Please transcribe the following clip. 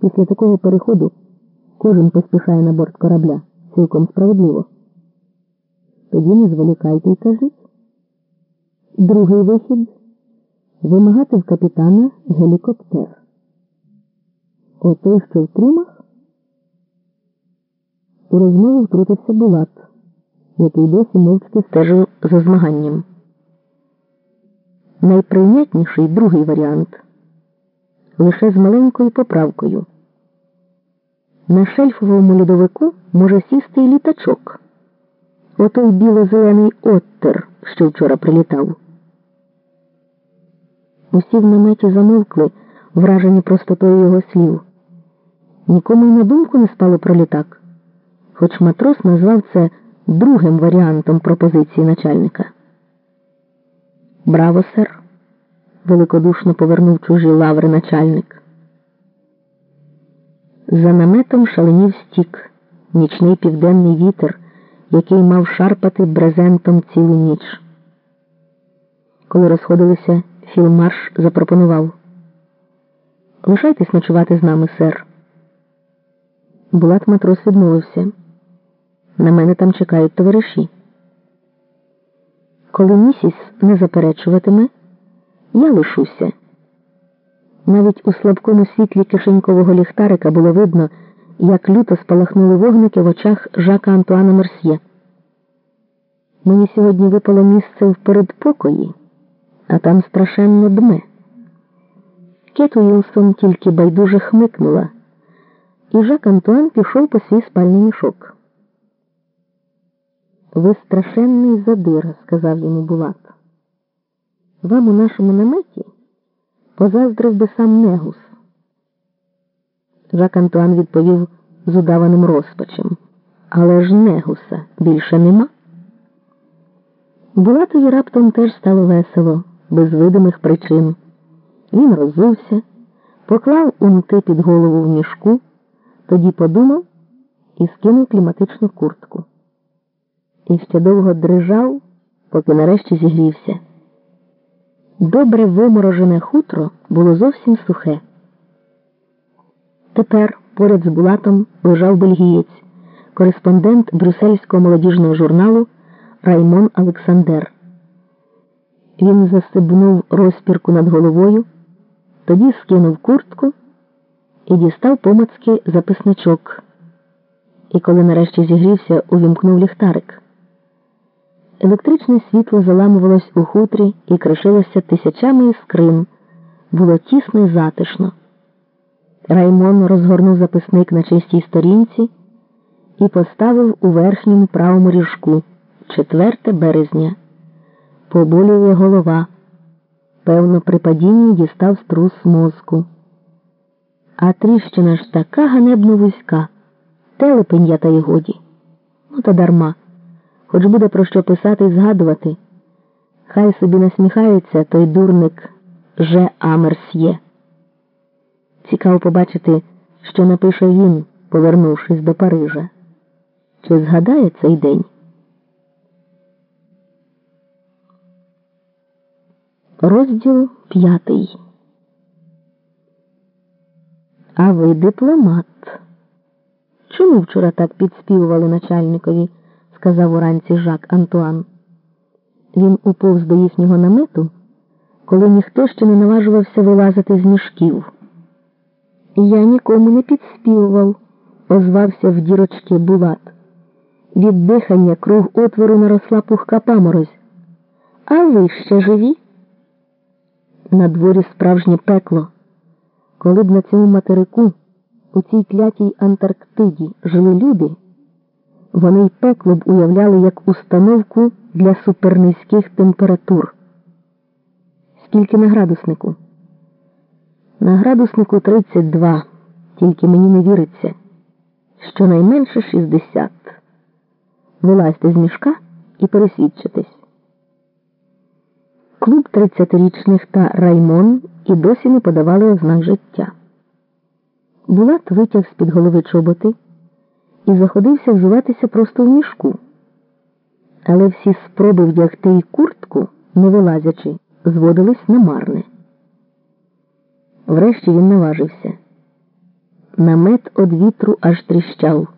Після такого переходу кожен поспішає на борт корабля. Цілком справедливо. Тоді не зволікайте й кажіть. Другий вихід вимагати в капітана гелікоптер. Отой, що в трюмах, у розмову втрутився Булат, який досі мовчки стежив за змаганням. Найприйнятніший другий варіант лише з маленькою поправкою. На шельфовому льодовику може сісти і літачок. Отой біло-зелений оттер, що вчора прилітав. Усі в наметі замовкли, вражені простотою його слів. Нікому й на думку не спало про літак, хоч матрос назвав це другим варіантом пропозиції начальника. Браво, сер! Великодушно повернув чужі лаври начальник. За наметом шаленів стік, нічний південний вітер, який мав шарпати брезентом цілу ніч. Коли розходилися, філмарш запропонував Лишайтесь ночувати з нами, сер. Булат матрос відмовився. На мене там чекають товариші. Коли місіс не заперечуватиме, я лишуся. Навіть у слабкому світлі кишенькового ліхтарика було видно, як люто спалахнули вогники в очах Жака Антуана Мерсьє. Мені сьогодні випало місце в передпокої, а там страшенно дме. Кет Уілсон тільки байдуже хмикнула, і Жак Антуан пішов по свій спальний мішок. Ви страшенний задира, сказав йому Булат. Вам у нашому наметі позаздрив би сам Негус. Жак Антуан відповів з удаваним розпачем. Але ж Негуса більше нема. Булатові раптом теж стало весело, без видимих причин. Він роззувся, поклав унти під голову в мішку, тоді подумав і скинув кліматичну куртку. І ще довго дрижав, поки нарешті зігрівся. Добре виморожене хутро було зовсім сухе. Тепер поряд з Булатом лежав бельгієць, кореспондент брюссельського молодіжного журналу Раймон Олександер. Він застебнув розпірку над головою, тоді скинув куртку і дістав помацьки записничок. І коли нарешті зігрівся, увімкнув ліхтарик. Електричне світло заламувалось у хутрі і кришилося тисячами іскрин. Було тісно і затишно. Раймон розгорнув записник на чистій сторінці і поставив у верхньому правому ріжку 4 березня. Поболює голова. Певно, при падінні дістав струс мозку. А тріщина ж така ганебно вузька. Телепень я та й годі. Ну та дарма хоч буде про що писати і згадувати. Хай собі насміхається той дурник Же Амерсьє. Цікаво побачити, що напише він, повернувшись до Парижа. Чи згадає цей день? Розділ п'ятий. А ви дипломат. Чому вчора так підспівували начальникові? Сказав уранці Жак Антуан. Він уповз до їхнього намету, коли ніхто ще не наважувався вилазити з мішків. Я нікому не підспівував, озвався в дірочки Булат. Від дихання круг отвору наросла пухка паморозь. А ви ще живі? На дворі справжнє пекло. Коли б на цьому материку, у цій клятій Антарктиді жили люди вони й пекло б уявляли як установку для супернизьких температур. Скільки на градуснику? На градуснику 32, тільки мені не віриться. Щонайменше 60. Вилазьте з мішка і пересвідчитесь. Клуб 30-річних та Раймон і досі не подавали ознак життя. Булат витяг з під голови чоботи і заходився вживатися просто в мішку. Але всі спроби вдягти й куртку, не вилазячи, зводились на марне. Врешті він наважився. намет од вітру аж тріщав.